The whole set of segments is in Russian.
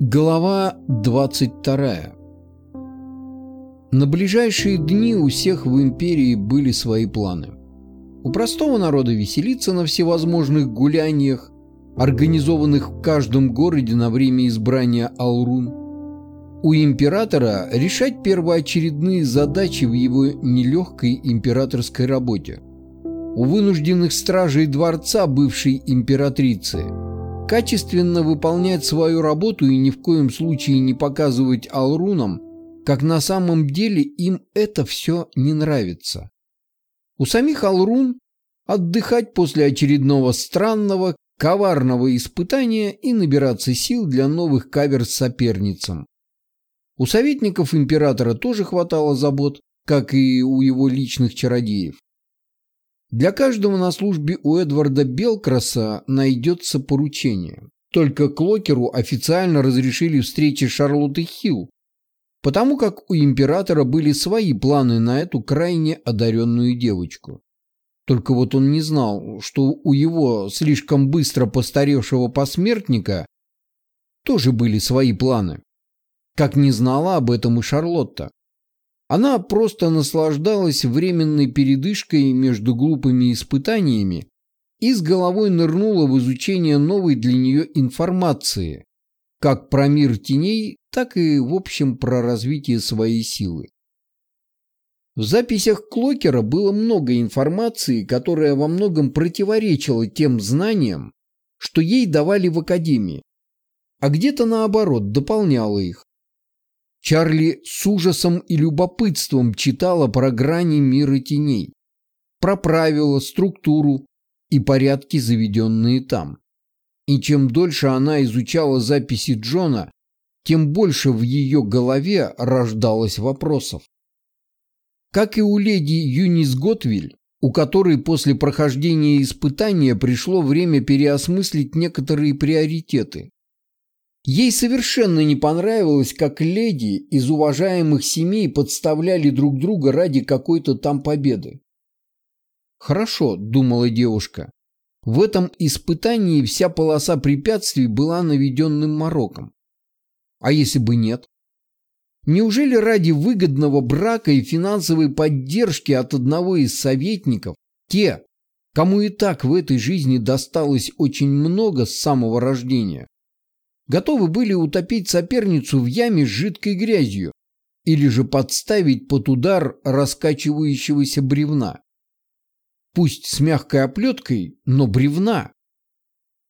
Глава 22 На ближайшие дни у всех в империи были свои планы. У простого народа веселиться на всевозможных гуляниях, организованных в каждом городе на время избрания Алрун. У императора решать первоочередные задачи в его нелегкой императорской работе. У вынужденных стражей дворца бывшей императрицы – качественно выполнять свою работу и ни в коем случае не показывать алрунам, как на самом деле им это все не нравится. У самих алрун отдыхать после очередного странного, коварного испытания и набираться сил для новых кавер с соперницам. У советников императора тоже хватало забот, как и у его личных чародеев. Для каждого на службе у Эдварда Белкраса найдется поручение. Только Клокеру официально разрешили встречи Шарлотты Хилл, потому как у императора были свои планы на эту крайне одаренную девочку. Только вот он не знал, что у его слишком быстро постаревшего посмертника тоже были свои планы. Как не знала об этом и Шарлотта. Она просто наслаждалась временной передышкой между глупыми испытаниями и с головой нырнула в изучение новой для нее информации, как про мир теней, так и в общем про развитие своей силы. В записях Клокера было много информации, которая во многом противоречила тем знаниям, что ей давали в академии, а где-то наоборот дополняла их. Чарли с ужасом и любопытством читала про грани мира теней, про правила, структуру и порядки, заведенные там. И чем дольше она изучала записи Джона, тем больше в ее голове рождалось вопросов. Как и у леди Юнис Готвиль, у которой после прохождения испытания пришло время переосмыслить некоторые приоритеты. Ей совершенно не понравилось, как леди из уважаемых семей подставляли друг друга ради какой-то там победы. «Хорошо», — думала девушка. В этом испытании вся полоса препятствий была наведенным мороком. А если бы нет? Неужели ради выгодного брака и финансовой поддержки от одного из советников те, кому и так в этой жизни досталось очень много с самого рождения, готовы были утопить соперницу в яме с жидкой грязью или же подставить под удар раскачивающегося бревна. Пусть с мягкой оплеткой, но бревна.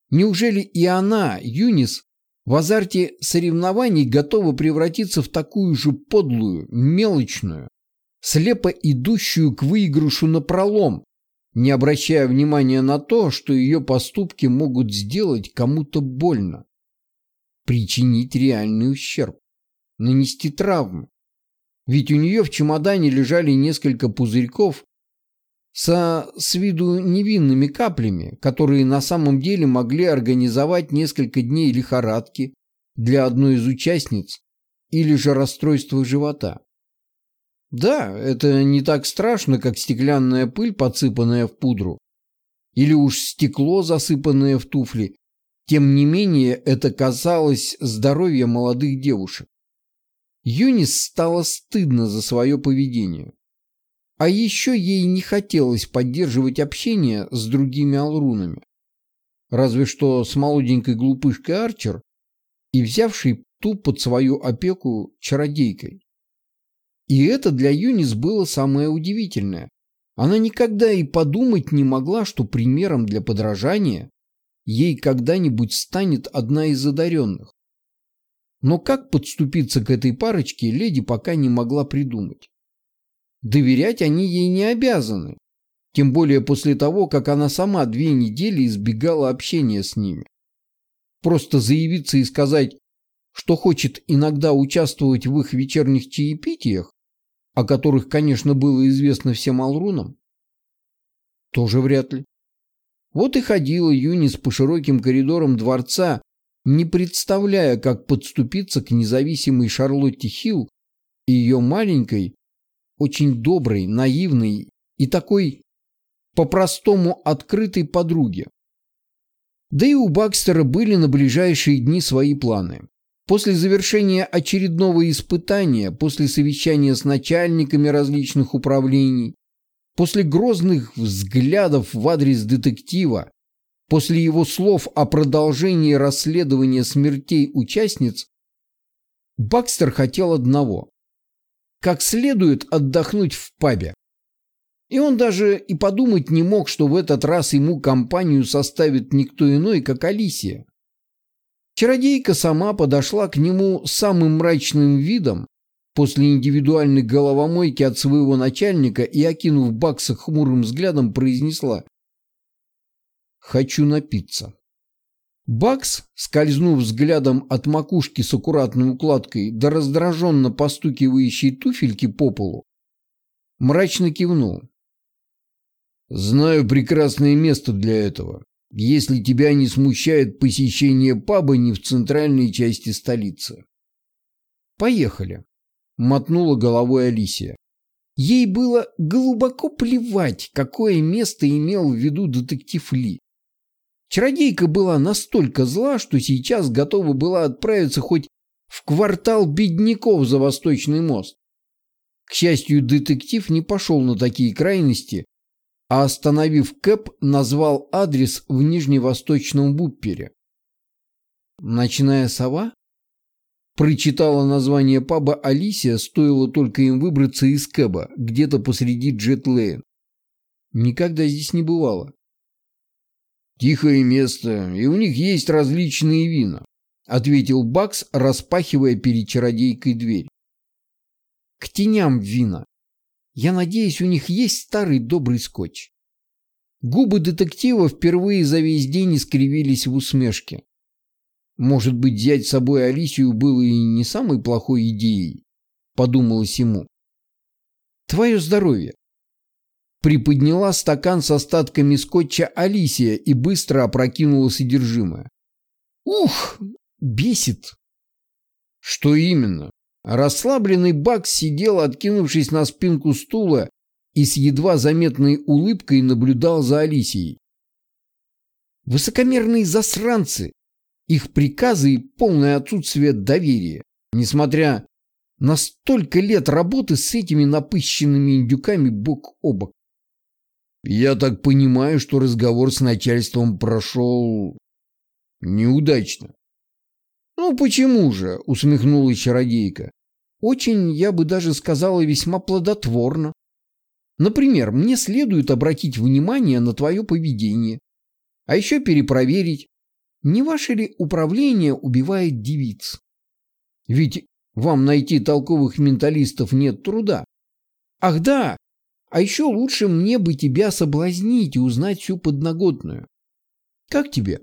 Неужели и она, Юнис, в азарте соревнований готова превратиться в такую же подлую, мелочную, слепо идущую к выигрышу напролом, не обращая внимания на то, что ее поступки могут сделать кому-то больно? Причинить реальный ущерб, нанести травму. Ведь у нее в чемодане лежали несколько пузырьков со с виду невинными каплями, которые на самом деле могли организовать несколько дней лихорадки для одной из участниц или же расстройства живота. Да, это не так страшно, как стеклянная пыль, подсыпанная в пудру, или уж стекло, засыпанное в туфли, тем не менее, это казалось здоровье молодых девушек. Юнис стало стыдно за свое поведение. А еще ей не хотелось поддерживать общение с другими алрунами. Разве что с молоденькой глупышкой Арчер и взявшей ту под свою опеку чародейкой. И это для Юнис было самое удивительное. Она никогда и подумать не могла, что примером для подражания ей когда-нибудь станет одна из одаренных. Но как подступиться к этой парочке, леди пока не могла придумать. Доверять они ей не обязаны, тем более после того, как она сама две недели избегала общения с ними. Просто заявиться и сказать, что хочет иногда участвовать в их вечерних чаепитиях, о которых, конечно, было известно всем алрунам, тоже вряд ли. Вот и ходила Юнис по широким коридорам дворца, не представляя, как подступиться к независимой Шарлотте Хилл и ее маленькой, очень доброй, наивной и такой по-простому открытой подруге. Да и у Бакстера были на ближайшие дни свои планы. После завершения очередного испытания, после совещания с начальниками различных управлений, после грозных взглядов в адрес детектива, после его слов о продолжении расследования смертей участниц, Бакстер хотел одного – как следует отдохнуть в пабе. И он даже и подумать не мог, что в этот раз ему компанию составит никто иной, как Алисия. Чародейка сама подошла к нему самым мрачным видом после индивидуальной головомойки от своего начальника и, окинув Бакса хмурым взглядом, произнесла «Хочу напиться». Бакс, скользнув взглядом от макушки с аккуратной укладкой до раздраженно постукивающей туфельки по полу, мрачно кивнул. Знаю прекрасное место для этого, если тебя не смущает посещение паба не в центральной части столицы. Поехали, мотнула головой Алисия. Ей было глубоко плевать, какое место имел в виду детектив Ли. Чародейка была настолько зла, что сейчас готова была отправиться хоть в квартал бедняков за Восточный мост. К счастью, детектив не пошел на такие крайности а остановив Кэп, назвал адрес в Нижневосточном Буппере. «Ночная сова?» Прочитала название паба Алисия, стоило только им выбраться из Кэба, где-то посреди Джетлейн. Никогда здесь не бывало. «Тихое место, и у них есть различные вина», — ответил Бакс, распахивая перед чародейкой дверь. «К теням вина. Я надеюсь, у них есть старый добрый скотч. Губы детектива впервые за весь день искривились в усмешке. Может быть, взять с собой Алисию было и не самой плохой идеей, подумалось ему. Твое здоровье. Приподняла стакан с остатками скотча Алисия и быстро опрокинула содержимое. Ух, бесит. Что именно? Расслабленный Бакс сидел, откинувшись на спинку стула, и с едва заметной улыбкой наблюдал за Алисией. Высокомерные засранцы, их приказы и полное отсутствие доверия, несмотря на столько лет работы с этими напыщенными индюками бок о бок. Я так понимаю, что разговор с начальством прошел неудачно. «Ну почему же?» — усмехнулась чародейка. «Очень, я бы даже сказала, весьма плодотворно. Например, мне следует обратить внимание на твое поведение, а еще перепроверить, не ваше ли управление убивает девиц. Ведь вам найти толковых менталистов нет труда. Ах да, а еще лучше мне бы тебя соблазнить и узнать всю подноготную. Как тебе?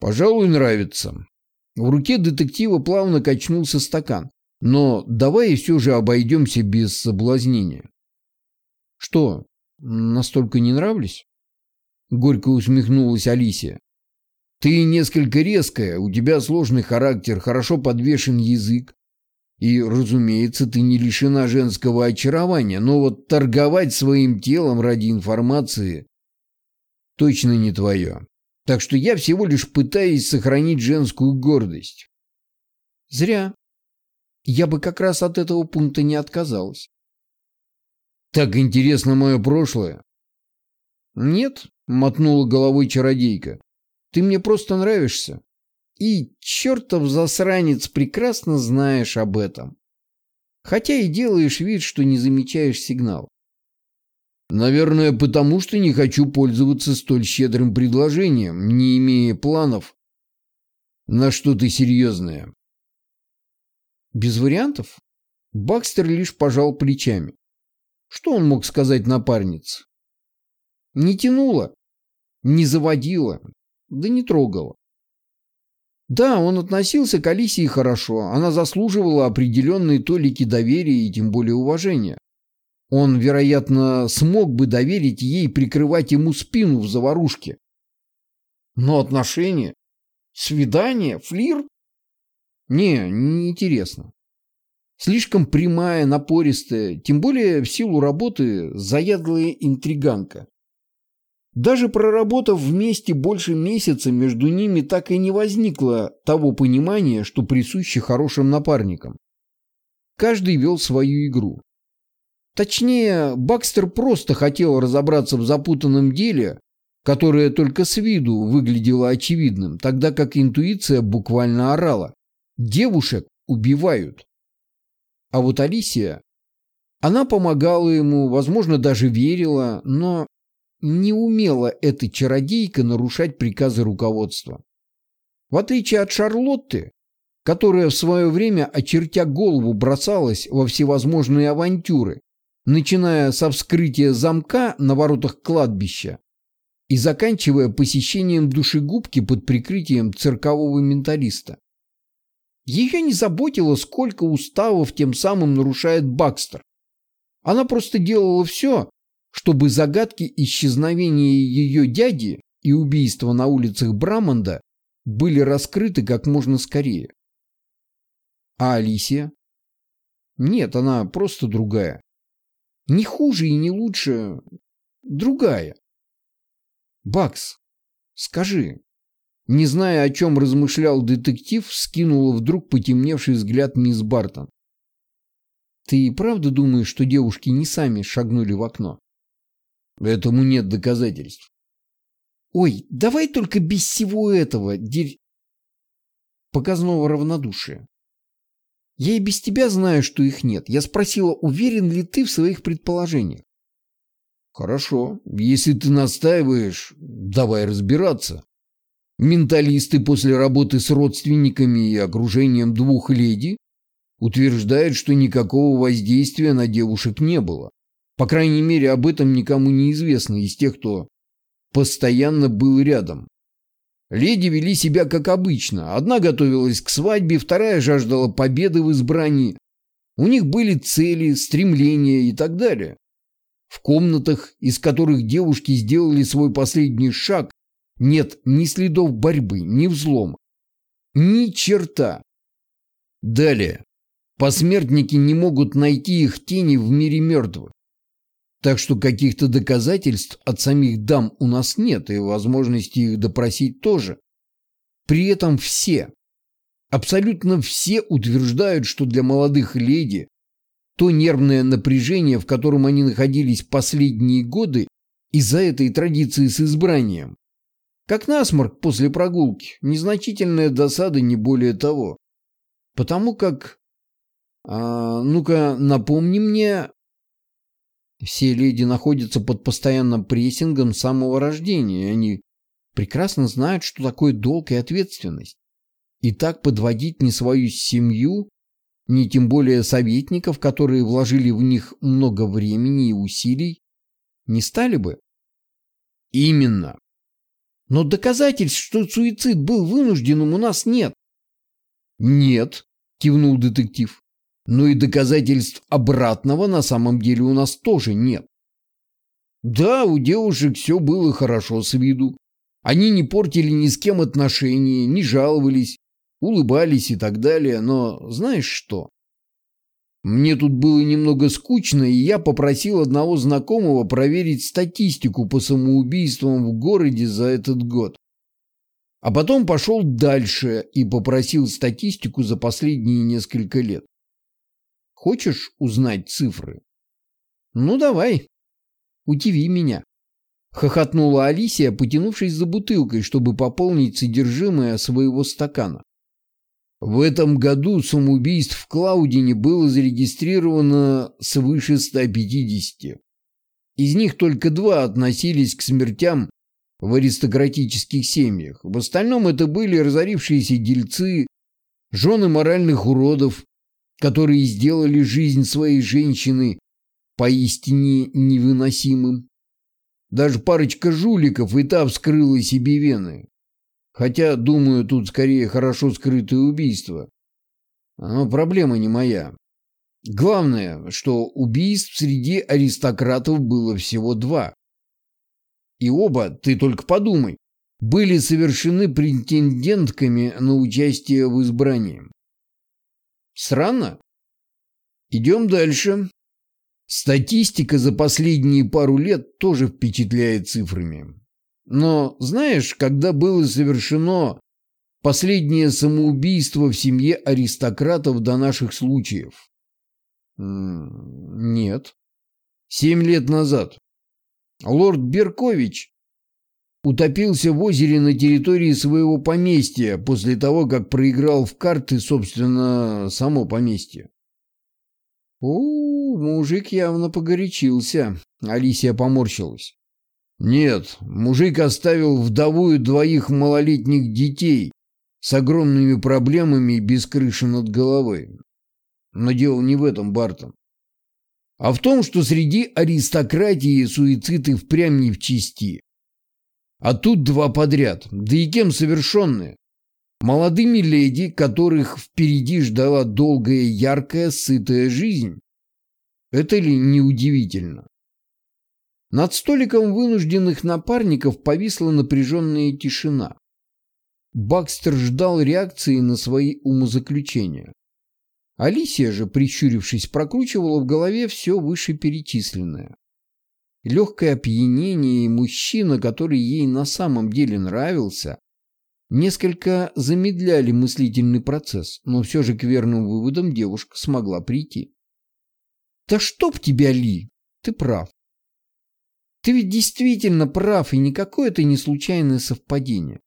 Пожалуй, нравится. В руке детектива плавно качнулся стакан. Но давай все же обойдемся без соблазнения. Что, настолько не нравлюсь? Горько усмехнулась Алисия. Ты несколько резкая, у тебя сложный характер, хорошо подвешен язык. И, разумеется, ты не лишена женского очарования, но вот торговать своим телом ради информации точно не твое. Так что я всего лишь пытаюсь сохранить женскую гордость. Зря. Я бы как раз от этого пункта не отказалась. Так интересно мое прошлое. Нет, мотнула головой чародейка. Ты мне просто нравишься. И чертов засранец прекрасно знаешь об этом. Хотя и делаешь вид, что не замечаешь сигнал. Наверное, потому что не хочу пользоваться столь щедрым предложением, не имея планов на что-то серьезное. Без вариантов? Бакстер лишь пожал плечами. Что он мог сказать напарнице? Не тянуло, не заводило, да не трогало. Да, он относился к Алисии хорошо, она заслуживала определенной толики доверия и тем более уважения. Он, вероятно, смог бы доверить ей прикрывать ему спину в заварушке. Но отношения? Свидание? Флирт? Не, неинтересно. Слишком прямая, напористая, тем более в силу работы заядлая интриганка. Даже проработав вместе больше месяца, между ними так и не возникло того понимания, что присуще хорошим напарникам. Каждый вел свою игру. Точнее, Бакстер просто хотел разобраться в запутанном деле, которое только с виду выглядело очевидным, тогда как интуиция буквально орала. Девушек убивают. А вот Алисия, она помогала ему, возможно, даже верила, но не умела эта чародейка нарушать приказы руководства. В отличие от Шарлотты, которая в свое время, очертя голову, бросалась во всевозможные авантюры, начиная со вскрытия замка на воротах кладбища и заканчивая посещением душегубки под прикрытием циркового менталиста. Ее не заботило, сколько уставов тем самым нарушает Бакстер. Она просто делала все, чтобы загадки исчезновения ее дяди и убийства на улицах Брамонда были раскрыты как можно скорее. А Алисия? Нет, она просто другая. Не хуже и не лучше. Другая. Бакс, скажи. Не зная, о чем размышлял детектив, скинула вдруг потемневший взгляд мисс Бартон. Ты правда думаешь, что девушки не сами шагнули в окно? Этому нет доказательств. Ой, давай только без всего этого, дерь... Показного равнодушия. Я и без тебя знаю, что их нет. Я спросила, уверен ли ты в своих предположениях. Хорошо, если ты настаиваешь, давай разбираться. Менталисты после работы с родственниками и окружением двух леди утверждают, что никакого воздействия на девушек не было. По крайней мере, об этом никому не известно из тех, кто постоянно был рядом. Леди вели себя как обычно. Одна готовилась к свадьбе, вторая жаждала победы в избрании. У них были цели, стремления и так далее. В комнатах, из которых девушки сделали свой последний шаг, нет ни следов борьбы, ни взлома. Ни черта. Далее. Посмертники не могут найти их тени в мире мертвых. Так что каких-то доказательств от самих дам у нас нет, и возможности их допросить тоже. При этом все, абсолютно все утверждают, что для молодых леди то нервное напряжение, в котором они находились последние годы из-за этой традиции с избранием, как насморк после прогулки, незначительная досада, не более того. Потому как... А, Ну-ка, напомни мне, все леди находятся под постоянным прессингом с самого рождения, и они прекрасно знают, что такое долг и ответственность. И так подводить ни свою семью, ни тем более советников, которые вложили в них много времени и усилий, не стали бы. Именно. Но доказательств, что суицид был вынужденным, у нас нет. Нет, кивнул детектив но и доказательств обратного на самом деле у нас тоже нет. Да, у девушек все было хорошо с виду. Они не портили ни с кем отношения, не жаловались, улыбались и так далее, но знаешь что? Мне тут было немного скучно, и я попросил одного знакомого проверить статистику по самоубийствам в городе за этот год. А потом пошел дальше и попросил статистику за последние несколько лет. Хочешь узнать цифры? Ну, давай. Удиви меня. Хохотнула Алисия, потянувшись за бутылкой, чтобы пополнить содержимое своего стакана. В этом году самоубийств в Клаудине было зарегистрировано свыше 150. Из них только два относились к смертям в аристократических семьях. В остальном это были разорившиеся дельцы, жены моральных уродов, которые сделали жизнь своей женщины поистине невыносимым. Даже парочка жуликов и та вскрыла себе вены. Хотя, думаю, тут скорее хорошо скрытое убийство. Но проблема не моя. Главное, что убийств среди аристократов было всего два. И оба, ты только подумай, были совершены претендентками на участие в избрании. Странно? Идем дальше. Статистика за последние пару лет тоже впечатляет цифрами. Но знаешь, когда было совершено последнее самоубийство в семье аристократов до наших случаев? Нет. Семь лет назад. Лорд Беркович утопился в озере на территории своего поместья после того, как проиграл в карты, собственно, само поместье. «У, мужик явно погорячился», — Алисия поморщилась. «Нет, мужик оставил вдовую двоих малолетних детей с огромными проблемами и без крыши над головой. Но дело не в этом, Бартон. А в том, что среди аристократии суицид и впрямь не в чести. А тут два подряд, да и кем совершенные. Молодыми леди, которых впереди ждала долгая, яркая, сытая жизнь. Это ли не удивительно? Над столиком вынужденных напарников повисла напряженная тишина. Бакстер ждал реакции на свои умозаключения. Алисия же, прищурившись, прокручивала в голове все вышеперечисленное. Легкое опьянение и мужчина, который ей на самом деле нравился, несколько замедляли мыслительный процесс, но все же к верным выводам девушка смогла прийти. «Да чтоб тебя, Ли! Ты прав. Ты ведь действительно прав, и никакое это не случайное совпадение.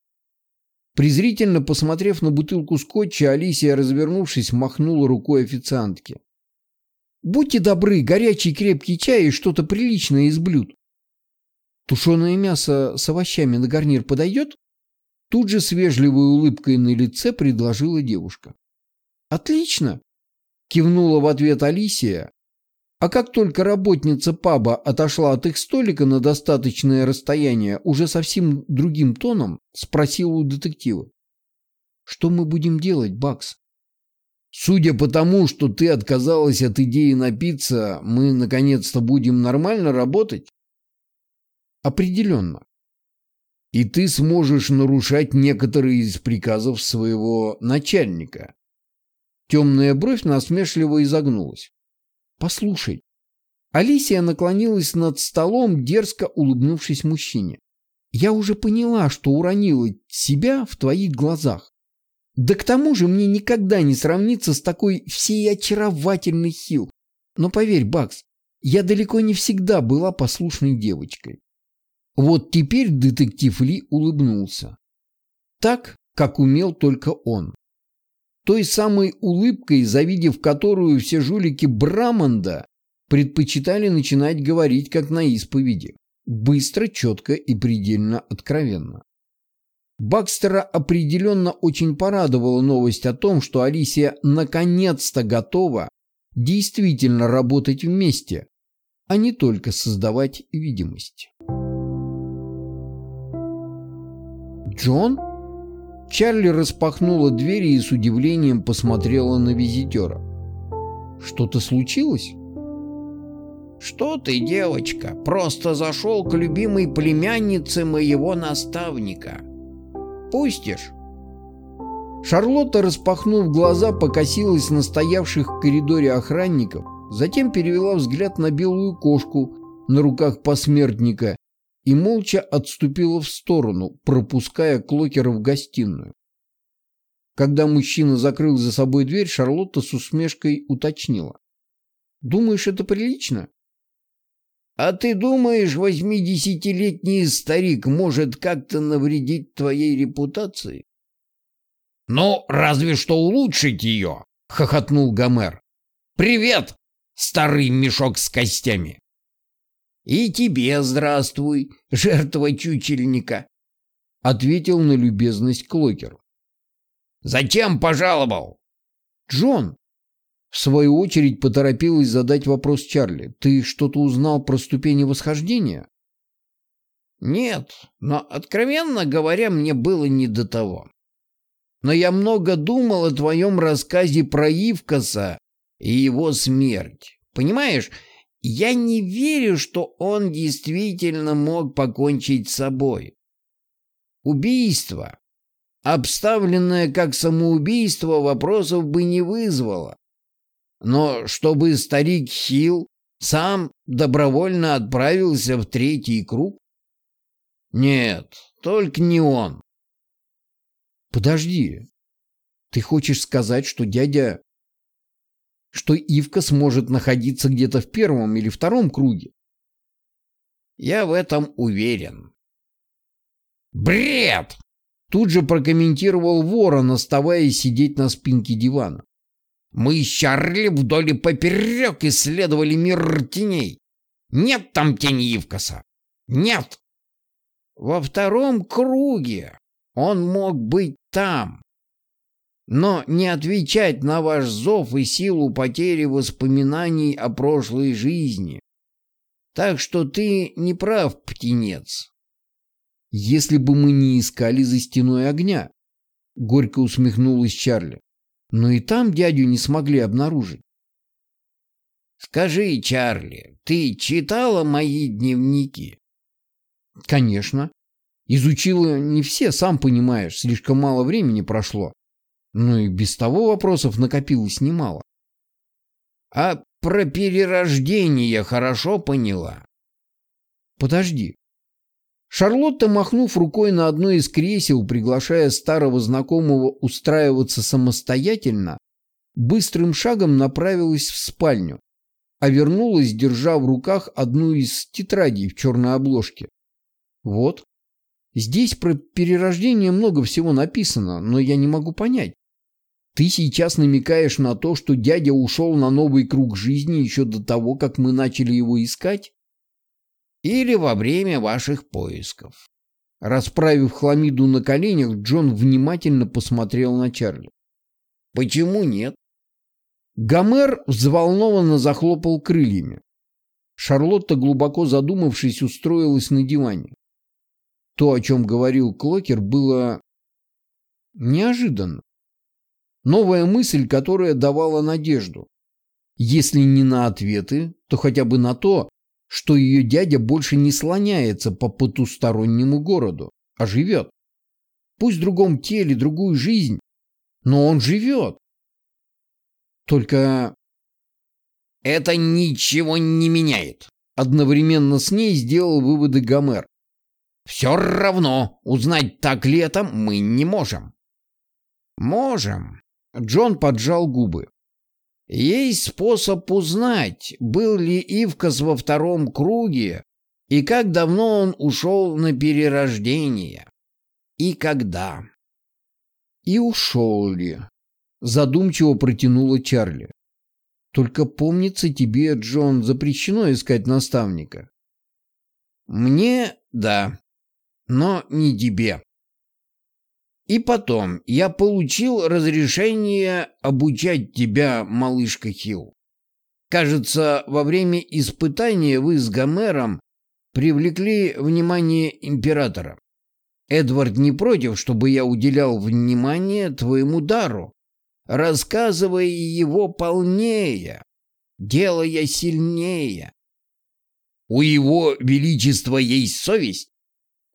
Презрительно посмотрев на бутылку скотча, Алисия, развернувшись, махнула рукой официантке. «Будьте добры, горячий крепкий чай и что-то приличное из блюд. Тушеное мясо с овощами на гарнир подойдет?» Тут же с вежливой улыбкой на лице предложила девушка. «Отлично!» — кивнула в ответ Алисия, а как только работница паба отошла от их столика на достаточное расстояние, уже совсем другим тоном спросила у детектива. «Что мы будем делать, Бакс?» «Судя по тому, что ты отказалась от идеи напиться, мы наконец-то будем нормально работать?» «Определенно. И ты сможешь нарушать некоторые из приказов своего начальника». Темная бровь насмешливо изогнулась. Послушай. Алисия наклонилась над столом, дерзко улыбнувшись мужчине. Я уже поняла, что уронила себя в твоих глазах. Да к тому же мне никогда не сравниться с такой всей очаровательной Хил. Но поверь, Бакс, я далеко не всегда была послушной девочкой. Вот теперь детектив Ли улыбнулся. Так, как умел только он той самой улыбкой, завидев которую все жулики Браманда предпочитали начинать говорить как на исповеди. Быстро, четко и предельно откровенно. Бакстера определенно очень порадовала новость о том, что Алисия наконец-то готова действительно работать вместе, а не только создавать видимость. Джон? Чарли распахнула двери и с удивлением посмотрела на визитера. «Что-то случилось?» «Что ты, девочка, просто зашел к любимой племяннице моего наставника. Пустишь?» Шарлотта, распахнув глаза, покосилась на стоявших в коридоре охранников, затем перевела взгляд на белую кошку на руках посмертника и молча отступила в сторону, пропуская Клокера в гостиную. Когда мужчина закрыл за собой дверь, Шарлотта с усмешкой уточнила. «Думаешь, это прилично?» «А ты думаешь, восьмидесятилетний старик может как-то навредить твоей репутации?» «Ну, разве что улучшить ее!» — хохотнул Гомер. «Привет, старый мешок с костями!» «И тебе здравствуй, жертва чучельника», — ответил на любезность Клокер. «Зачем пожаловал?» «Джон!» В свою очередь поторопилась задать вопрос Чарли. «Ты что-то узнал про ступени восхождения?» «Нет, но, откровенно говоря, мне было не до того. Но я много думал о твоем рассказе про Ивкаса и его смерть. Понимаешь, я не верю, что он действительно мог покончить с собой. Убийство, обставленное как самоубийство, вопросов бы не вызвало. Но чтобы старик Хилл сам добровольно отправился в третий круг? Нет, только не он. Подожди. Ты хочешь сказать, что дядя... Что Ивка сможет находиться где-то в первом или втором круге? Я в этом уверен. Бред! Тут же прокомментировал ворон, оставаясь сидеть на спинке дивана. Мы с Чарли вдоль и поперек исследовали мир теней. Нет там тени Ивкаса. Нет. Во втором круге он мог быть там. Но не отвечать на ваш зов и силу потери воспоминаний о прошлой жизни. Так что ты не прав, птенец. Если бы мы не искали за стеной огня, горько усмехнулась Чарли. Но и там дядю не смогли обнаружить. Скажи, Чарли, ты читала мои дневники? Конечно. Изучила не все, сам понимаешь, слишком мало времени прошло. Но и без того вопросов накопилось немало. А про перерождение хорошо поняла? Подожди. Шарлотта, махнув рукой на одно из кресел, приглашая старого знакомого устраиваться самостоятельно, быстрым шагом направилась в спальню, а вернулась, держа в руках одну из тетрадей в черной обложке. Вот. Здесь про перерождение много всего написано, но я не могу понять. Ты сейчас намекаешь на то, что дядя ушел на новый круг жизни еще до того, как мы начали его искать? Или во время ваших поисков? Расправив хламиду на коленях, Джон внимательно посмотрел на Чарли. Почему нет? Гомер взволнованно захлопал крыльями. Шарлотта, глубоко задумавшись, устроилась на диване. То, о чем говорил Клокер, было неожиданно. Новая мысль, которая давала надежду. Если не на ответы, то хотя бы на то, что ее дядя больше не слоняется по потустороннему городу, а живет. Пусть в другом теле, другую жизнь, но он живет. Только... Это ничего не меняет. Одновременно с ней сделал выводы Гомер. Все равно узнать, так ли это, мы не можем. Можем. Джон поджал губы. Есть способ узнать, был ли Ивкас во втором круге и как давно он ушел на перерождение. И когда. И ушел ли? Задумчиво протянула Чарли. Только помнится тебе, Джон, запрещено искать наставника. Мне — да, но не тебе. И потом, я получил разрешение обучать тебя, малышка Хилл. Кажется, во время испытания вы с Гомером привлекли внимание императора. Эдвард не против, чтобы я уделял внимание твоему дару, рассказывая его полнее, делая сильнее. У его величества есть совесть?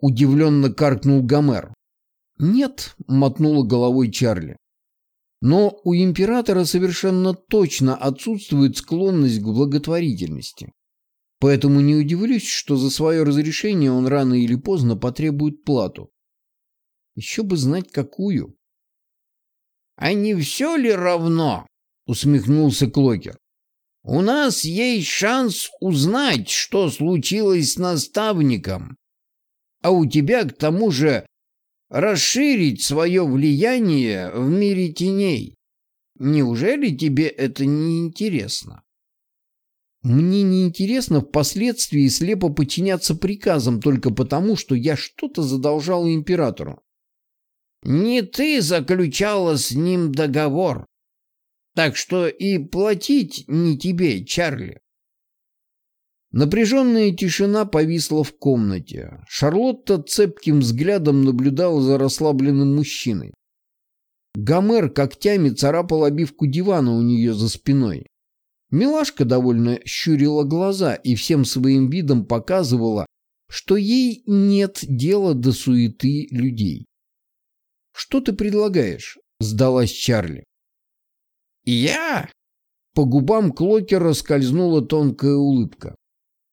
Удивленно каркнул Гомер. «Нет», — мотнула головой Чарли. «Но у императора совершенно точно отсутствует склонность к благотворительности. Поэтому не удивлюсь, что за свое разрешение он рано или поздно потребует плату. Еще бы знать, какую». «А не все ли равно?» — усмехнулся Клокер. «У нас есть шанс узнать, что случилось с наставником. А у тебя, к тому же, расширить свое влияние в мире теней. Неужели тебе это не интересно? Мне не интересно впоследствии слепо подчиняться приказам только потому, что я что-то задолжал императору. Не ты заключала с ним договор. Так что и платить не тебе, Чарли. Напряженная тишина повисла в комнате. Шарлотта цепким взглядом наблюдала за расслабленным мужчиной. Гомер когтями царапал обивку дивана у нее за спиной. Милашка довольно щурила глаза и всем своим видом показывала, что ей нет дела до суеты людей. «Что ты предлагаешь?» – сдалась Чарли. «Я?» По губам Клокера скользнула тонкая улыбка.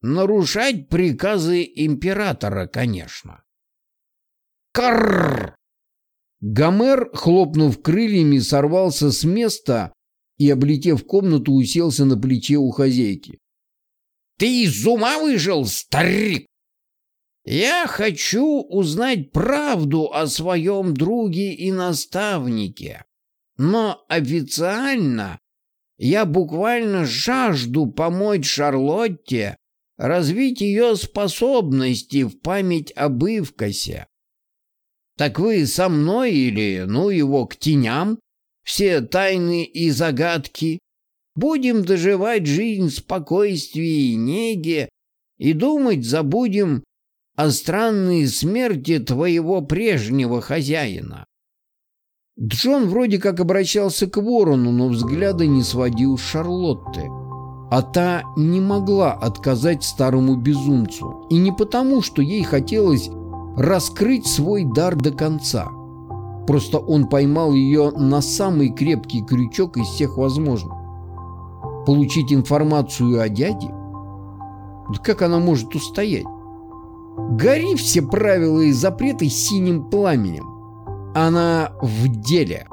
Нарушать приказы императора, конечно. Карр! Гомер, хлопнув крыльями, сорвался с места и, облетев комнату, уселся на плече у хозяйки. «Ты из ума выжил, старик?» «Я хочу узнать правду о своем друге и наставнике, но официально я буквально жажду помочь Шарлотте развить ее способности в память об Ивкасе. Так вы со мной или, ну его, к теням? Все тайны и загадки. Будем доживать жизнь в спокойствии и неге и думать забудем о странной смерти твоего прежнего хозяина. Джон вроде как обращался к ворону, но взгляда не сводил с Шарлотты. А та не могла отказать старому безумцу. И не потому, что ей хотелось раскрыть свой дар до конца. Просто он поймал ее на самый крепкий крючок из всех возможных. Получить информацию о дяде? Да как она может устоять? Гори все правила и запреты синим пламенем. Она в деле.